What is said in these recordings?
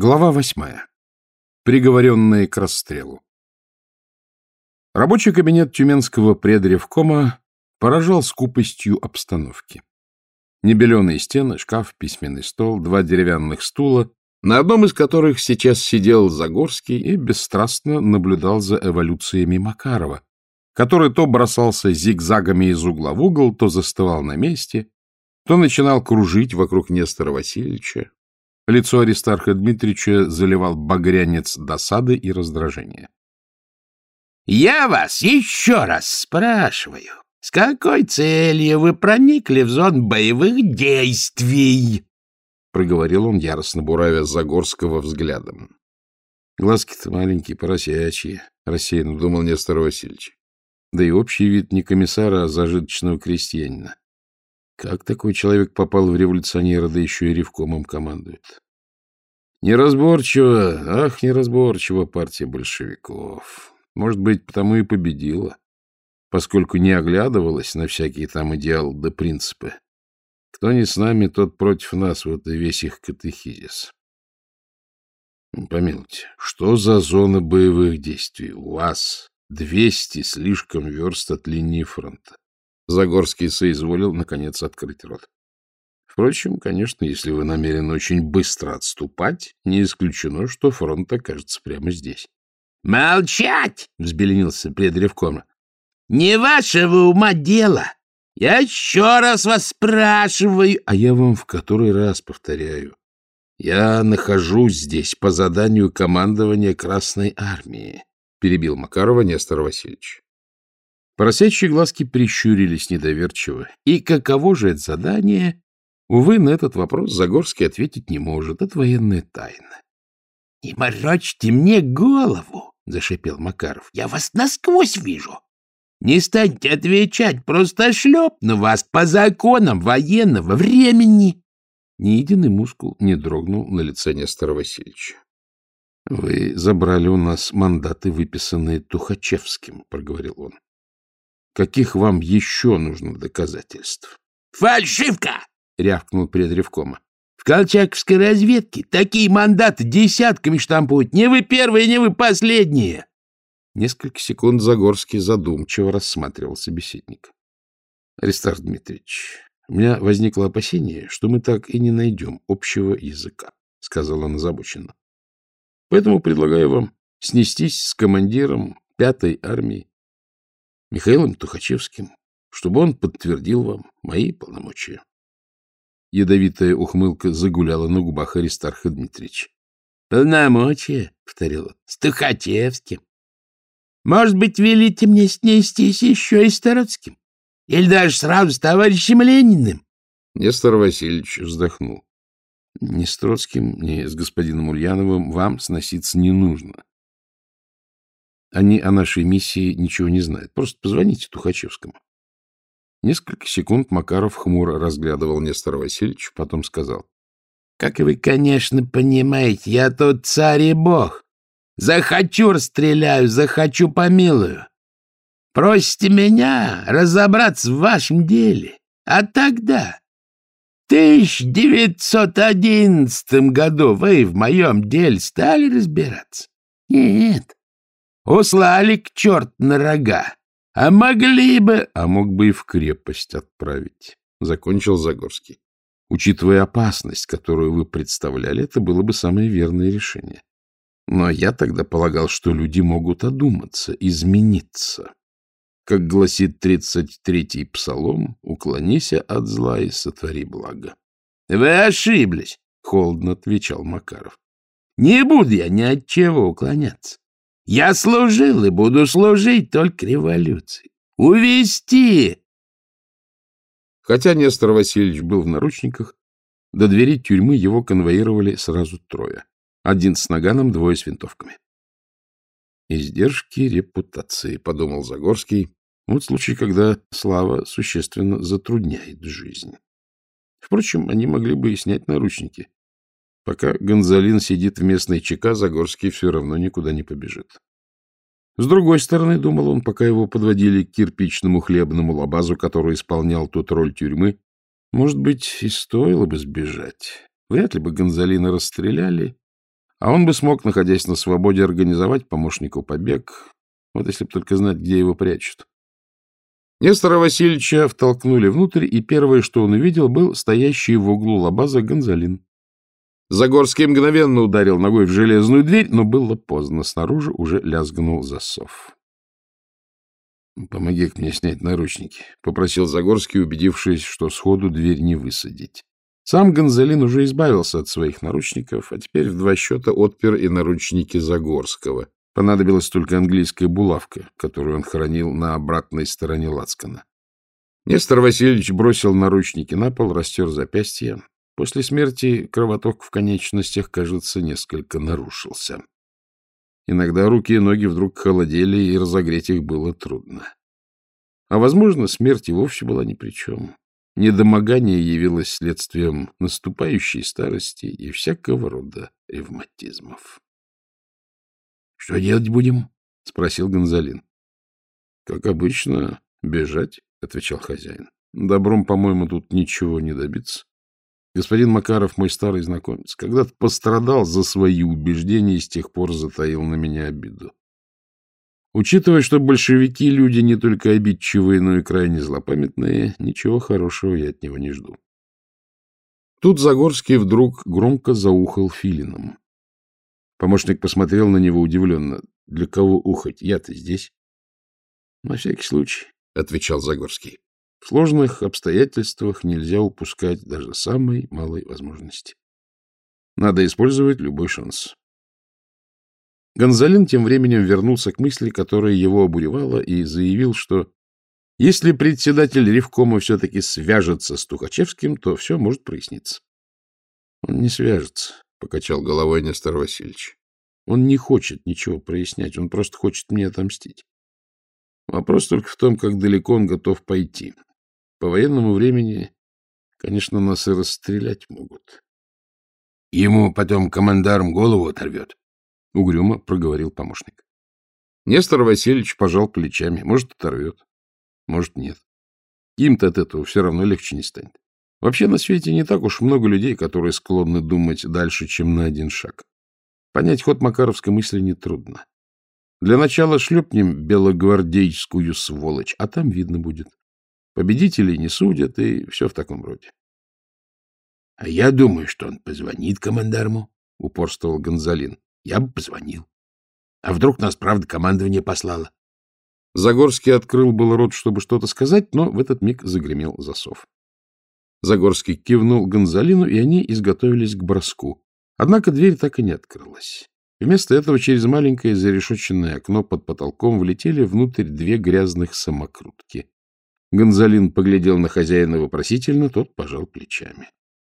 Глава восьмая. Приговоренные к расстрелу. Рабочий кабинет Тюменского предревкома поражал скупостью обстановки. Небеленые стены, шкаф, письменный стол, два деревянных стула, на одном из которых сейчас сидел Загорский и бесстрастно наблюдал за эволюциями Макарова, который то бросался зигзагами из угла в угол, то застывал на месте, то начинал кружить вокруг Нестора Васильевича, Лицо Аристарха Дмитриевича заливал багрянец досады и раздражения. — Я вас еще раз спрашиваю, с какой целью вы проникли в зону боевых действий? — проговорил он, яростно буравя Загорского взглядом. Глазки-то маленькие, поросячьи, — рассеянно думал Нестор Васильевич. Да и общий вид не комиссара, а зажиточного крестьянина. Как такой человек попал в революционера, да еще и ревкомом командует? Неразборчиво, ах, неразборчиво партия большевиков. Может быть, потому и победила, поскольку не оглядывалась на всякие там идеалы да принципы. Кто не с нами, тот против нас, вот и весь их катехизис. Помилуйте, что за зона боевых действий? У вас двести слишком верст от линии фронта. Загорский соизволил, наконец, открыть рот. Впрочем, конечно, если вы намерены очень быстро отступать, не исключено, что фронт окажется прямо здесь. — Молчать! — взбеленился предревкома. — Не вашего ума дело! Я еще раз вас спрашиваю. А я вам в который раз повторяю. Я нахожусь здесь по заданию командования Красной Армии, — перебил Макарова Нестор Васильевич. Поросячьи глазки прищурились недоверчиво. И каково же это задание? Увы, на этот вопрос Загорский ответить не может. Это военная тайна. — Не морочьте мне голову, — зашипел Макаров. — Я вас насквозь вижу. Не станьте отвечать, просто шлепну вас по законам военного времени. Ни единый мускул не дрогнул на лице Нестора Васильевича. — Вы забрали у нас мандаты, выписанные Тухачевским, — проговорил он. Каких вам еще нужно доказательств? — Фальшивка! — рявкнул предревкома. — В колчаковской разведке такие мандаты десятками штампуют. Не вы первые, не вы последние. Несколько секунд Загорский задумчиво рассматривал собеседника. — Аристарх Дмитриевич, у меня возникло опасение, что мы так и не найдем общего языка, — сказал он озабоченно. — Поэтому предлагаю вам снестись с командиром пятой армии Михаилом Тухачевским, чтобы он подтвердил вам мои полномочия. Ядовитая ухмылка загуляла на губах Аристарха Дмитриевича. — Полномочия, — повторил он, — с Тухачевским. Может быть, велите мне снестись еще и с Тороцким? Или даже сразу с товарищем Лениным? Нестор Васильевич вздохнул. — Ни с Троцким, ни с господином Ульяновым вам сноситься не нужно. Они о нашей миссии ничего не знают. Просто позвоните Тухачевскому. Несколько секунд Макаров хмуро разглядывал Нестора Васильевича, потом сказал. — Как вы, конечно, понимаете, я тут царь и бог. Захочу расстреляю, захочу помилую. Просите меня разобраться в вашем деле. А тогда, в 1911 году, вы в моем деле стали разбираться? Нет. Услали к черт на рога. А могли бы... А мог бы и в крепость отправить, — закончил Загорский. Учитывая опасность, которую вы представляли, это было бы самое верное решение. Но я тогда полагал, что люди могут одуматься, измениться. Как гласит 33-й псалом, уклонись от зла и сотвори благо. — Вы ошиблись, — холодно отвечал Макаров. — Не буду я ни от чего уклоняться. Я служил и буду служить только революции. Увести! Хотя Нестор Васильевич был в наручниках, до двери тюрьмы его конвоировали сразу трое. Один с наганом, двое с винтовками. «Издержки репутации», — подумал Загорский. Вот случай, когда слава существенно затрудняет жизнь. Впрочем, они могли бы и снять наручники. Пока Гонзалин сидит в местной ЧК, Загорский все равно никуда не побежит. С другой стороны, думал он, пока его подводили к кирпичному хлебному лабазу, который исполнял тут роль тюрьмы, может быть, и стоило бы сбежать. Вряд ли бы Гонзалина расстреляли, А он бы смог, находясь на свободе, организовать помощнику побег, вот если бы только знать, где его прячут. Нестора Васильевича втолкнули внутрь, и первое, что он увидел, был стоящий в углу лабаза Гонзалин. Загорский мгновенно ударил ногой в железную дверь, но было поздно. Снаружи уже лязгнул засов. — Помоги мне снять наручники, — попросил Загорский, убедившись, что сходу дверь не высадить. Сам Гонзалин уже избавился от своих наручников, а теперь в два счета отпер и наручники Загорского. Понадобилась только английская булавка, которую он хранил на обратной стороне лацкана. Нестор Васильевич бросил наручники на пол, растер запястье. После смерти кровоток в конечностях, кажется, несколько нарушился. Иногда руки и ноги вдруг холодели, и разогреть их было трудно. А, возможно, смерть и вовсе была ни при чем. Недомогание явилось следствием наступающей старости и всякого рода ревматизмов. — Что делать будем? — спросил Гонзалин. — Как обычно, бежать, — отвечал хозяин. — Добром, по-моему, тут ничего не добиться. Господин Макаров, мой старый знакомец, когда-то пострадал за свои убеждения и с тех пор затаил на меня обиду. Учитывая, что большевики — люди не только обидчивые, но и крайне злопамятные, ничего хорошего я от него не жду. Тут Загорский вдруг громко заухал филином. Помощник посмотрел на него удивленно. — Для кого ухать? Я-то здесь. — На всякий случай, — отвечал Загорский. В сложных обстоятельствах нельзя упускать даже самой малой возможности. Надо использовать любой шанс. Гонзалин тем временем вернулся к мысли, которая его обуревала, и заявил, что если председатель Ревкома все-таки свяжется с Тухачевским, то все может проясниться. — Он не свяжется, — покачал головой Нестор Васильевич. — Он не хочет ничего прояснять, он просто хочет мне отомстить. Вопрос только в том, как далеко он готов пойти. По военному времени, конечно, нас и расстрелять могут. — Ему потом командарм голову оторвет, — угрюмо проговорил помощник. Нестор Васильевич пожал плечами. Может, оторвет, может, нет. Им-то от этого все равно легче не станет. Вообще на свете не так уж много людей, которые склонны думать дальше, чем на один шаг. Понять ход макаровской мысли нетрудно. Для начала шлепнем белогвардейскую сволочь, а там видно будет. Победителей не судят, и все в таком роде. — А я думаю, что он позвонит командарму, — упорствовал Гонзалин. — Я бы позвонил. А вдруг нас, правда, командование послало? Загорский открыл был рот, чтобы что-то сказать, но в этот миг загремел засов. Загорский кивнул Гонзалину, и они изготовились к броску. Однако дверь так и не открылась. Вместо этого через маленькое зарешоченное окно под потолком влетели внутрь две грязных самокрутки. Гонзалин поглядел на хозяина вопросительно, тот пожал плечами.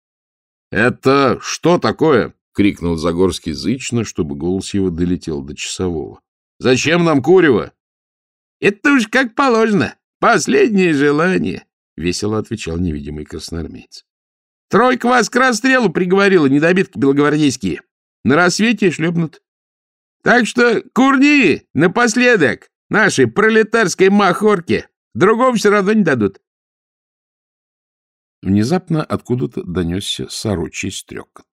— Это что такое? — крикнул Загорский зычно, чтобы голос его долетел до часового. — Зачем нам курево? — Это уж как положено. Последнее желание, — весело отвечал невидимый красноармеец. — Тройка вас к расстрелу приговорила, недобитки белогвардейские. На рассвете шлепнут. Так что курни напоследок нашей пролетарской махорке. Другого все равно не дадут. Внезапно откуда-то донесся сорочий стрекот.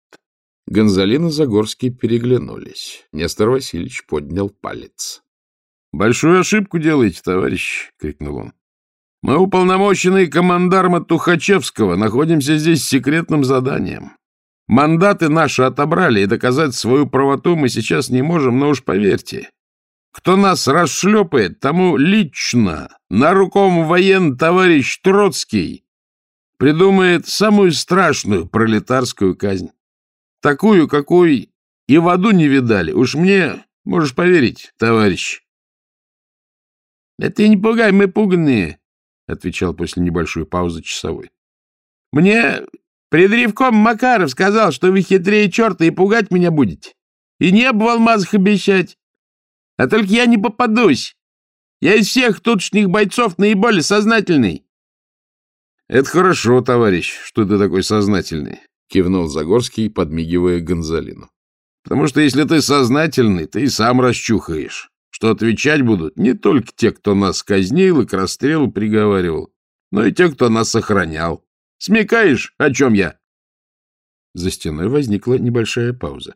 Гонзалин и Загорский переглянулись. Нестор Васильевич поднял палец. — Большую ошибку делаете, товарищ! — крикнул он. — Мы, уполномоченные командарма Тухачевского, находимся здесь с секретным заданием. Мандаты наши отобрали, и доказать свою правоту мы сейчас не можем, но уж поверьте, кто нас расшлепает, тому лично наруком воен товарищ Троцкий придумает самую страшную пролетарскую казнь. Такую, какой и в аду не видали. Уж мне можешь поверить, товарищ. — ты не пугай, мы пуганные, — отвечал после небольшой паузы часовой. — Мне предревком Макаров сказал, что вы хитрее черта и пугать меня будете. И не в алмазах обещать. А только я не попадусь. Я из всех тутшних бойцов наиболее сознательный. — Это хорошо, товарищ, что ты такой сознательный, — кивнул Загорский, подмигивая Гонзалину. — Потому что если ты сознательный, ты и сам расчухаешь, что отвечать будут не только те, кто нас казнил и к расстрелу приговаривал, но и те, кто нас сохранял. Смекаешь, о чем я? За стеной возникла небольшая пауза.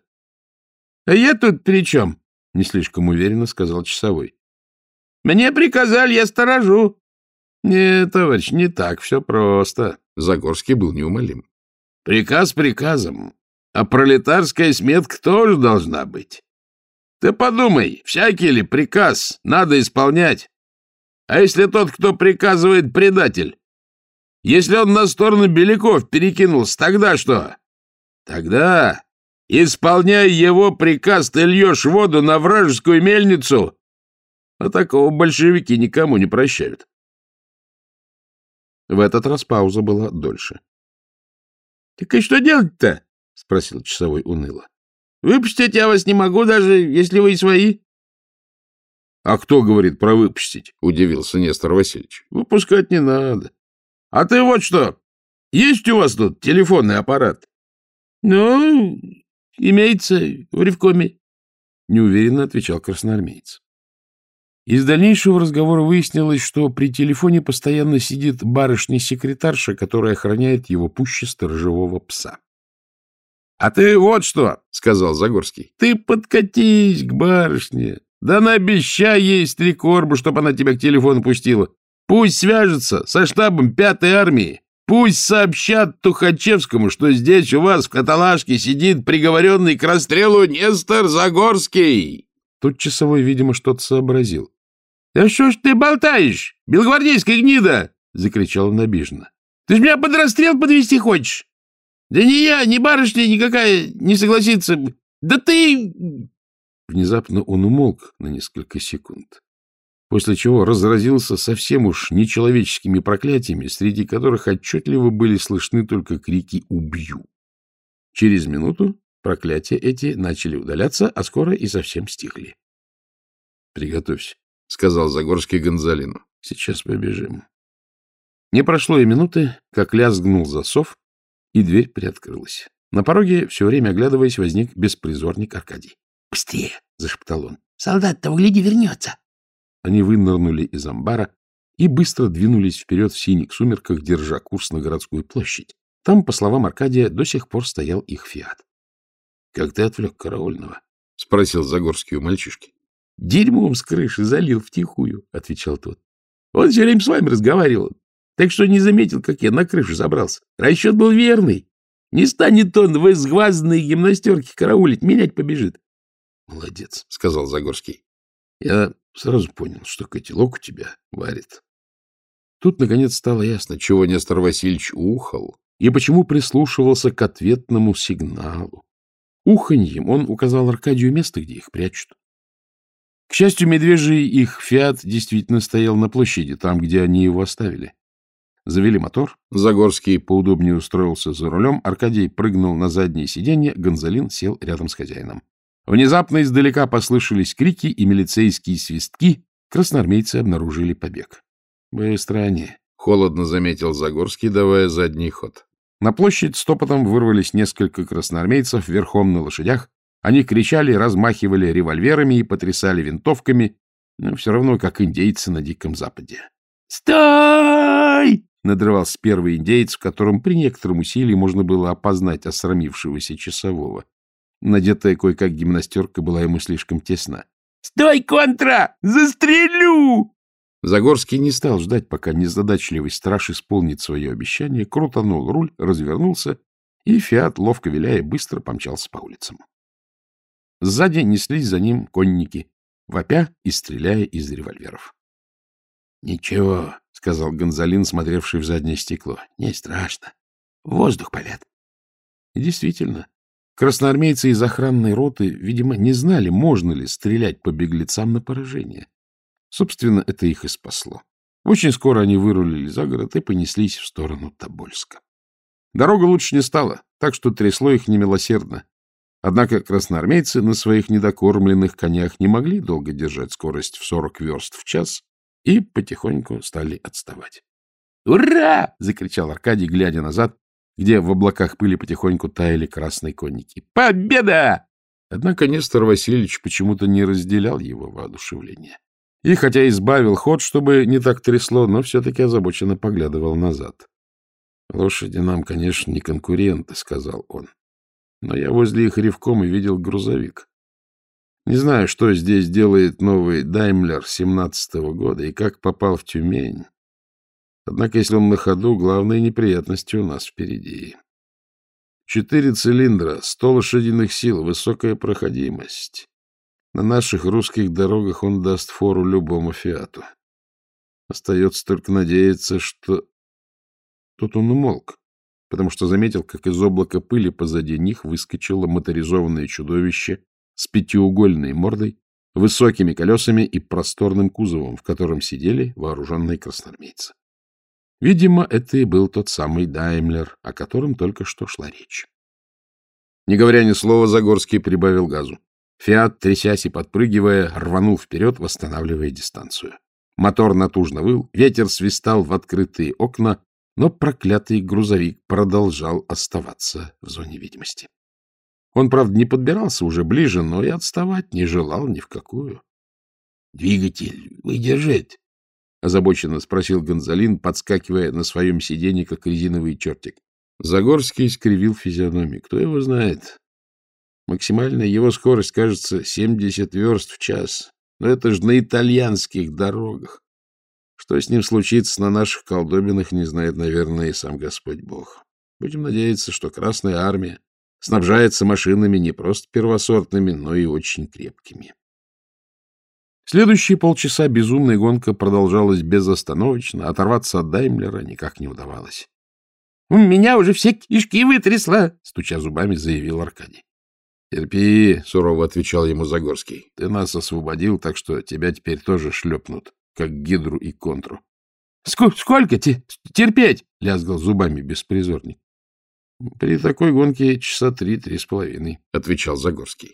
А я тут при чем? — не слишком уверенно сказал часовой. — Мне приказали, я сторожу. — Нет, товарищ, не так все просто. Загорский был неумолим. — Приказ приказом, а пролетарская сметка тоже должна быть. Ты подумай, всякий ли приказ надо исполнять? А если тот, кто приказывает, предатель? Если он на сторону Беляков перекинулся, тогда что? Тогда, исполняя его приказ, ты льешь воду на вражескую мельницу. А такого большевики никому не прощают. В этот раз пауза была дольше. — Так и что делать-то? — спросил часовой уныло. — Выпустить я вас не могу, даже если вы и свои. — А кто говорит про выпустить? — удивился Нестор Васильевич. — Выпускать не надо. — А ты вот что, есть у вас тут телефонный аппарат? — Ну, имеется в Ревкоме, — неуверенно отвечал красноармеец. Из дальнейшего разговора выяснилось, что при телефоне постоянно сидит барышня-секретарша, которая охраняет его пуще сторожевого пса. — А ты вот что, — сказал Загорский, — ты подкатись к барышне, да наобещай ей с три корба, чтобы она тебя к телефону пустила. Пусть свяжется со штабом пятой армии. Пусть сообщат Тухачевскому, что здесь у вас в каталажке сидит приговоренный к расстрелу Нестор Загорский. Тут часовой, видимо, что-то сообразил. — Да что ж ты болтаешь, белогвардейская гнида? — закричал он обиженно. — Ты ж меня под расстрел подвести хочешь? Да ни я, ни барышня никакая не согласится. Да ты... Внезапно он умолк на несколько секунд после чего разразился совсем уж нечеловеческими проклятиями, среди которых отчетливо были слышны только крики «Убью!». Через минуту проклятия эти начали удаляться, а скоро и совсем стихли. — Приготовься, — сказал Загорский Гонзалину. — Сейчас побежим. Не прошло и минуты, как лязгнул засов, и дверь приоткрылась. На пороге, все время оглядываясь, возник беспризорник Аркадий. — Быстрее! — зашептал он. — Солдат-то, угляди, вернется! Они вынырнули из амбара и быстро двинулись вперед в синих сумерках, держа курс на городскую площадь. Там, по словам Аркадия, до сих пор стоял их фиат. — Как ты отвлек караульного? — спросил Загорский у мальчишки. — Дерьмом с крыши залил втихую, — отвечал тот. — Он все время с вами разговаривал, так что не заметил, как я на крышу забрался. Расчет был верный. Не станет он в изгвазанной гимнастерке караулить, менять побежит. — Молодец, — сказал Загорский. — Я Сразу понял, что котелок у тебя варит. Тут, наконец, стало ясно, чего Нестор Васильевич ухал и почему прислушивался к ответному сигналу. Уханьем он указал Аркадию место, где их прячут. К счастью, медвежий их «Фиат» действительно стоял на площади, там, где они его оставили. Завели мотор, Загорский поудобнее устроился за рулем, Аркадий прыгнул на заднее сиденье, Гонзалин сел рядом с хозяином. Внезапно издалека послышались крики и милицейские свистки. Красноармейцы обнаружили побег. — Быстро они, — холодно заметил Загорский, давая задний ход. На площадь стопотом вырвались несколько красноармейцев верхом на лошадях. Они кричали, размахивали револьверами и потрясали винтовками, но все равно как индейцы на Диком Западе. «Стой!» — надрывался первый индейец, в котором при некотором усилии можно было опознать осрамившегося часового. Надетая кое-как гимнастерка была ему слишком тесна. — Стой, контра! Застрелю! Загорский не стал ждать, пока незадачливый страж исполнит свое обещание, крутанул руль, развернулся, и «Фиат», ловко виляя, быстро помчался по улицам. Сзади неслись за ним конники, вопя и стреляя из револьверов. — Ничего, — сказал Гонзалин, смотревший в заднее стекло, — не страшно. Воздух палят. И действительно, Красноармейцы из охранной роты, видимо, не знали, можно ли стрелять по беглецам на поражение. Собственно, это их и спасло. Очень скоро они вырулили за город и понеслись в сторону Тобольска. Дорога лучше не стала, так что трясло их немилосердно. Однако красноармейцы на своих недокормленных конях не могли долго держать скорость в 40 верст в час и потихоньку стали отставать. «Ура!» — закричал Аркадий, глядя назад где в облаках пыли потихоньку таяли красные конники. «Победа!» Однако Нестор Васильевич почему-то не разделял его воодушевление. И хотя избавил ход, чтобы не так трясло, но все-таки озабоченно поглядывал назад. «Лошади нам, конечно, не конкуренты», — сказал он. «Но я возле их ревком и видел грузовик. Не знаю, что здесь делает новый Даймлер 17-го года и как попал в Тюмень. Однако, если он на ходу, главные неприятности у нас впереди. Четыре цилиндра, сто лошадиных сил, высокая проходимость. На наших русских дорогах он даст фору любому «Фиату». Остается только надеяться, что... Тут он умолк, потому что заметил, как из облака пыли позади них выскочило моторизованное чудовище с пятиугольной мордой, высокими колесами и просторным кузовом, в котором сидели вооруженные красноармейцы. Видимо, это и был тот самый Даймлер, о котором только что шла речь. Не говоря ни слова, Загорский прибавил газу. Фиат, трясясь и подпрыгивая, рванул вперед, восстанавливая дистанцию. Мотор натужно выл, ветер свистал в открытые окна, но проклятый грузовик продолжал оставаться в зоне видимости. Он, правда, не подбирался уже ближе, но и отставать не желал ни в какую. — Двигатель выдержит? — озабоченно спросил Гонзалин, подскакивая на своем сиденье, как резиновый чертик. Загорский искривил физиономию. Кто его знает? Максимальная его скорость, кажется, 70 верст в час. Но это же на итальянских дорогах. Что с ним случится на наших колдобинах, не знает, наверное, и сам Господь Бог. Будем надеяться, что Красная Армия снабжается машинами не просто первосортными, но и очень крепкими. Следующие полчаса безумная гонка продолжалась безостановочно, оторваться от Даймлера никак не удавалось. — У меня уже все кишки вытрясло, — стуча зубами, заявил Аркадий. — Терпи, — сурово отвечал ему Загорский. — Ты нас освободил, так что тебя теперь тоже шлепнут, как гидру и контру. — Сколько те терпеть? — лязгал зубами беспризорник. — При такой гонке часа три-три с половиной, — отвечал Загорский.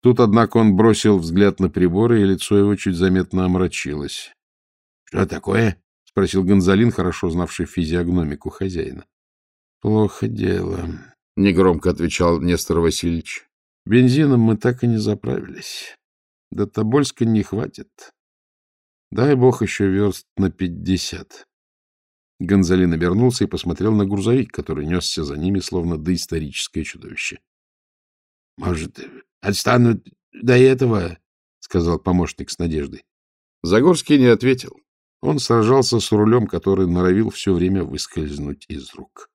Тут, однако, он бросил взгляд на приборы, и лицо его чуть заметно омрачилось. — Что такое? — спросил Гонзалин, хорошо знавший физиогномику хозяина. — Плохо дело, — негромко отвечал Нестор Васильевич. — Бензином мы так и не заправились. До Тобольска не хватит. Дай бог еще верст на пятьдесят. Гонзалин обернулся и посмотрел на грузовик, который несся за ними, словно доисторическое чудовище. — Может, отстанут до этого? — сказал помощник с надеждой. Загорский не ответил. Он сражался с рулем, который норовил все время выскользнуть из рук.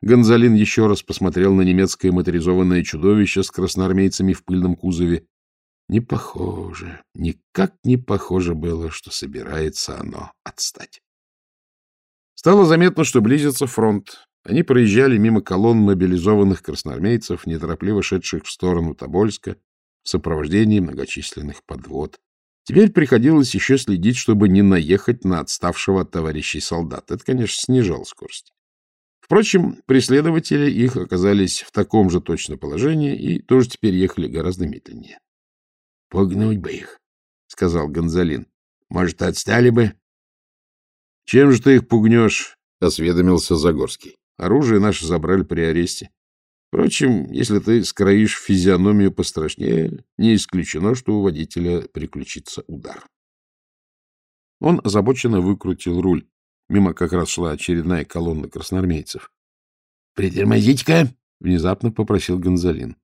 Гонзалин еще раз посмотрел на немецкое моторизованное чудовище с красноармейцами в пыльном кузове. Не похоже, никак не похоже было, что собирается оно отстать. Стало заметно, что близится фронт. Они проезжали мимо колонн мобилизованных красноармейцев, неторопливо шедших в сторону Тобольска, в сопровождении многочисленных подвод. Теперь приходилось еще следить, чтобы не наехать на отставшего от товарищей солдат. Это, конечно, снижало скорость. Впрочем, преследователи их оказались в таком же точно положении и тоже теперь ехали гораздо медленнее. — Погнуть бы их, — сказал Гонзалин. — Может, отстали бы? — Чем же ты их пугнешь? — осведомился Загорский. Оружие наше забрали при аресте. Впрочем, если ты скроишь физиономию пострашнее, не исключено, что у водителя приключится удар. Он озабоченно выкрутил руль. Мимо как раз шла очередная колонна красноармейцев. — Притормозите-ка! — внезапно попросил Гонзалин.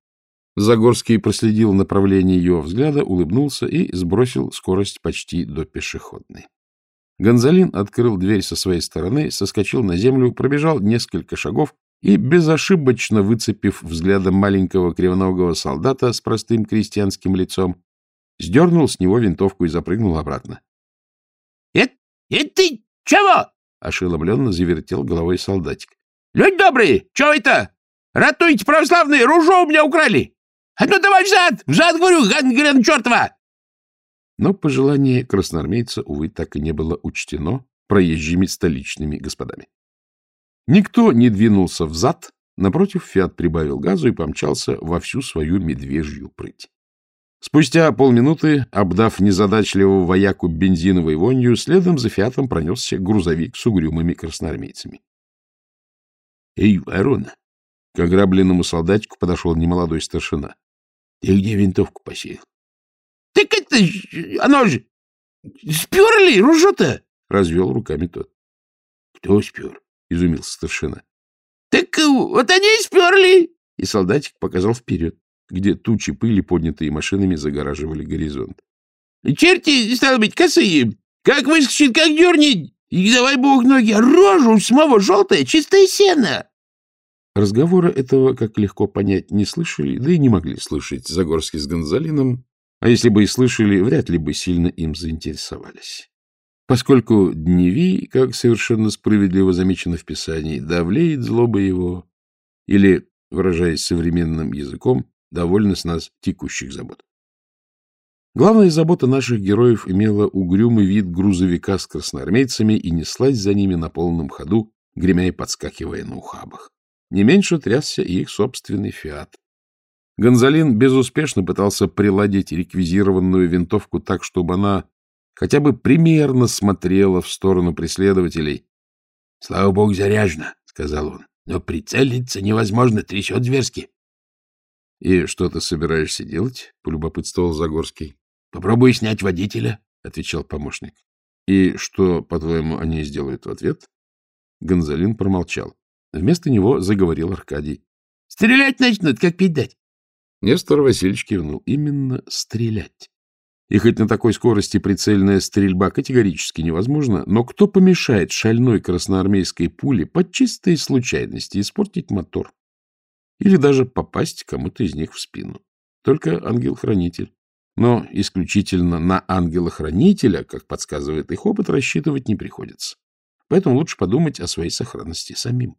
Загорский проследил направление его взгляда, улыбнулся и сбросил скорость почти до пешеходной. Гонзалин открыл дверь со своей стороны, соскочил на землю, пробежал несколько шагов и, безошибочно выцепив взглядом маленького кривоногого солдата с простым крестьянским лицом, сдернул с него винтовку и запрыгнул обратно. — Это ты чего? Ошеломленно завертел головой солдатик. — Люди добрые, что это? Ратуйте, православные, ружо у меня украли! А ну давай взад! Взад, говорю, гангрен чертова! Но пожелание красноармейца, увы, так и не было учтено проезжими столичными господами. Никто не двинулся взад, напротив, Фиат прибавил газу и помчался во всю свою медвежью прыть. Спустя полминуты, обдав незадачливого вояку бензиновой вонью, следом за Фиатом пронесся грузовик с угрюмыми красноармейцами. — Эй, ворона! К ограбленному солдатику подошел немолодой старшина. — Ты где винтовку посеял? — Так это оно же... Сперли ружо-то! — развел руками тот. — Кто спер? — изумился старшина. — Так вот они и сперли! И солдатик показал вперед. где тучи пыли, поднятые машинами, загораживали горизонт. — Черти, стало быть, косые! Как выскочит, как дернет! И давай бог ноги, рожу самого желтая, чистое сено! Разговора этого, как легко понять, не слышали, да и не могли слышать Загорский с Гонзалином, а если бы и слышали, вряд ли бы сильно им заинтересовались. Поскольку Дневи, как совершенно справедливо замечено в Писании, давлеет злоба его, или, выражаясь современным языком, довольно с нас текущих забот. Главная забота наших героев имела угрюмый вид грузовика с красноармейцами и неслась за ними на полном ходу, гремя и подскакивая на ухабах. Не меньше трясся и их собственный «Фиат». Гонзалин безуспешно пытался приладить реквизированную винтовку так, чтобы она хотя бы примерно смотрела в сторону преследователей. — Слава богу, заряжено, — сказал он, — но прицелиться невозможно, трясет зверски. — И что ты собираешься делать? — полюбопытствовал Загорский. — Попробуй снять водителя, — отвечал помощник. — И что, по-твоему, они сделают в ответ? Гонзалин промолчал. Вместо него заговорил Аркадий. — Стрелять начнут, как пить дать. Нестор Васильевич кивнул. Именно стрелять. И хоть на такой скорости прицельная стрельба категорически невозможна, но кто помешает шальной красноармейской пуле по чистой случайности испортить мотор? Или даже попасть кому-то из них в спину? Только ангел-хранитель. Но исключительно на ангела-хранителя, как подсказывает их опыт, рассчитывать не приходится. Поэтому лучше подумать о своей сохранности самим.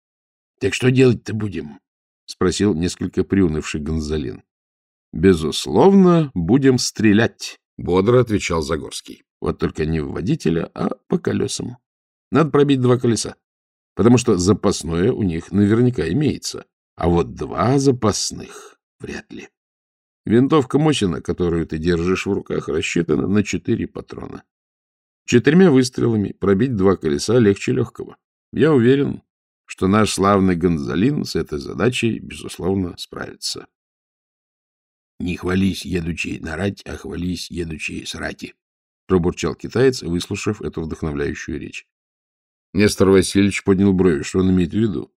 — Так что делать-то будем? — спросил несколько приунывший Гонзалин. — Безусловно, будем стрелять, — бодро отвечал Загорский. Вот только не в водителя, а по колесам. Надо пробить два колеса, потому что запасное у них наверняка имеется, а вот два запасных вряд ли. Винтовка Мосина, которую ты держишь в руках, рассчитана на четыре патрона. Четырьмя выстрелами пробить два колеса легче легкого. Я уверен, что наш славный Гонзалин с этой задачей, безусловно, справится. — Не хвались, едучи нарать, а хвались, едучи срати, — пробурчал китаец, выслушав эту вдохновляющую речь. Нестор Васильевич поднял брови. Что он имеет в виду?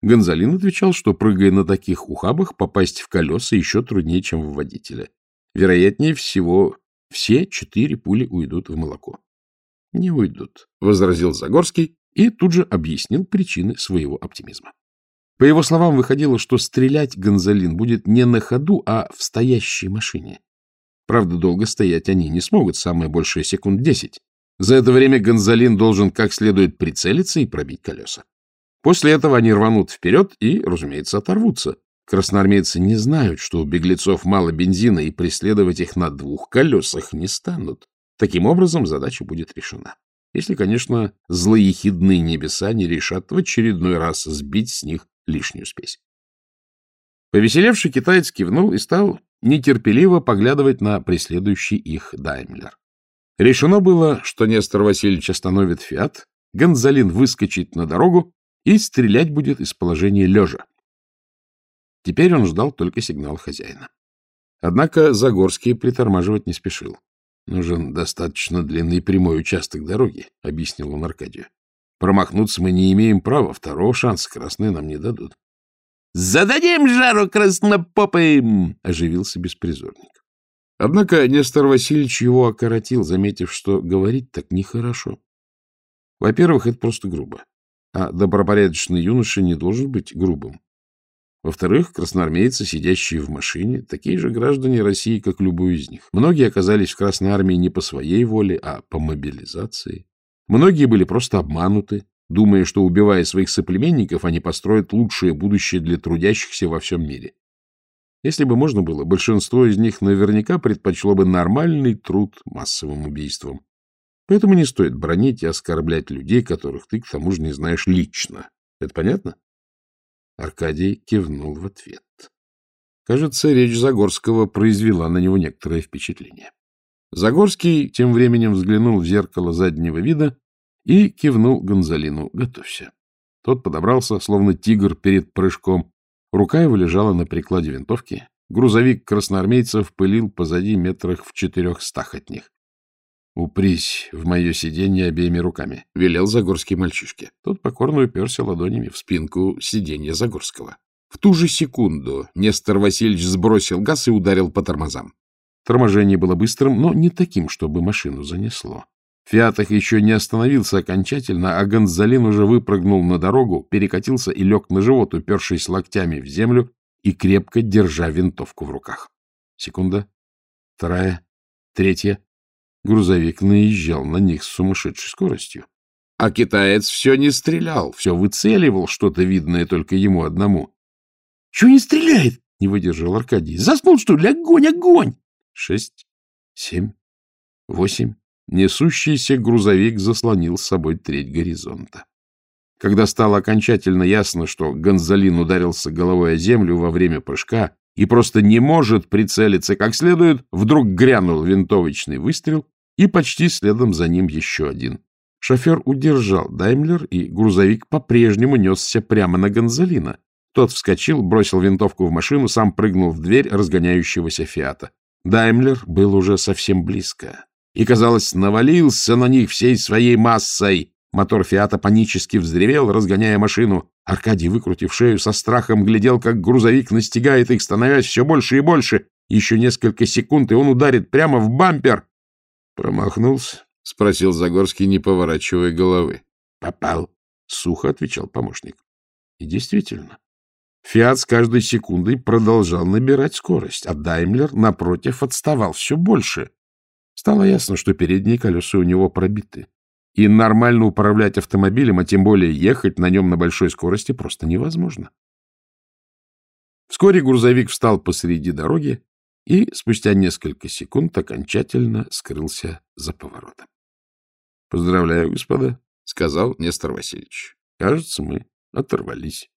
Гонзалин отвечал, что, прыгая на таких ухабах, попасть в колеса еще труднее, чем в водителя. Вероятнее всего, все четыре пули уйдут в молоко. — Не уйдут, — возразил Загорский и тут же объяснил причины своего оптимизма. По его словам, выходило, что стрелять Гонзалин будет не на ходу, а в стоящей машине. Правда, долго стоять они не смогут, самое большее секунд десять. За это время Гонзалин должен как следует прицелиться и пробить колеса. После этого они рванут вперед и, разумеется, оторвутся. Красноармейцы не знают, что у беглецов мало бензина, и преследовать их на двух колесах не станут. Таким образом, задача будет решена. Если, конечно, злоехидные небеса не решат в очередной раз сбить с них лишнюю спесь. Повеселевший китаец кивнул и стал нетерпеливо поглядывать на преследующий их Даймлер. Решено было, что Нестор Васильевич остановит «Фиат», Гонзалин выскочит на дорогу и стрелять будет из положения лежа. Теперь он ждал только сигнал хозяина. Однако Загорский притормаживать не спешил. Нужен достаточно длинный прямой участок дороги, — объяснил он Аркадию. Промахнуться мы не имеем права, второго шанса красные нам не дадут. — Зададим жару краснопопым! — оживился беспризорник. Однако Нестор Васильевич его окоротил, заметив, что говорить так нехорошо. Во-первых, это просто грубо, а добропорядочный юноша не должен быть грубым. Во-вторых, красноармейцы, сидящие в машине, такие же граждане России, как любой из них. Многие оказались в Красной армии не по своей воле, а по мобилизации. Многие были просто обмануты, думая, что, убивая своих соплеменников, они построят лучшее будущее для трудящихся во всем мире. Если бы можно было, большинство из них наверняка предпочло бы нормальный труд массовым убийствам. Поэтому не стоит бронить и оскорблять людей, которых ты, к тому же, не знаешь лично. Это понятно? Аркадий кивнул в ответ. Кажется, речь Загорского произвела на него некоторое впечатление. Загорский тем временем взглянул в зеркало заднего вида и кивнул Гонзалину. «Готовься». Тот подобрался, словно тигр перед прыжком. Рука его лежала на прикладе винтовки. Грузовик красноармейцев пылил позади метрах в четырехстах от них. «Упрись в мое сиденье обеими руками», — велел Загорский мальчишке. Тот покорно уперся ладонями в спинку сиденья Загорского. В ту же секунду Нестор Васильевич сбросил газ и ударил по тормозам. Торможение было быстрым, но не таким, чтобы машину занесло. Фиатах еще не остановился окончательно, а Гонзалин уже выпрыгнул на дорогу, перекатился и лег на живот, упершись локтями в землю и крепко держа винтовку в руках. Секунда, вторая, третья. Грузовик наезжал на них с сумасшедшей скоростью. А китаец все не стрелял, все выцеливал что-то видное только ему одному. — Чего не стреляет? — не выдержал Аркадий. — Заснул, что ли? Огонь, огонь! Шесть, семь, восемь. Несущийся грузовик заслонил с собой треть горизонта. Когда стало окончательно ясно, что Гонзалин ударился головой о землю во время прыжка и просто не может прицелиться как следует, вдруг грянул винтовочный выстрел, и почти следом за ним еще один. Шофер удержал Даймлер, и грузовик по-прежнему несся прямо на Гонзалина. Тот вскочил, бросил винтовку в машину, сам прыгнул в дверь разгоняющегося «Фиата». Даймлер был уже совсем близко и, казалось, навалился на них всей своей массой. Мотор «Фиата» панически взревел, разгоняя машину. Аркадий, выкрутив шею, со страхом глядел, как грузовик настигает их, становясь все больше и больше. Еще несколько секунд, и он ударит прямо в бампер. Промахнулся, — спросил Загорский, не поворачивая головы. — Попал, — сухо отвечал помощник. И действительно, «Фиат» с каждой секундой продолжал набирать скорость, а «Даймлер», напротив, отставал все больше. Стало ясно, что передние колеса у него пробиты и нормально управлять автомобилем, а тем более ехать на нем на большой скорости просто невозможно. Вскоре грузовик встал посреди дороги и спустя несколько секунд окончательно скрылся за поворотом. — Поздравляю, господа, — сказал Нестор Васильевич. — Кажется, мы оторвались.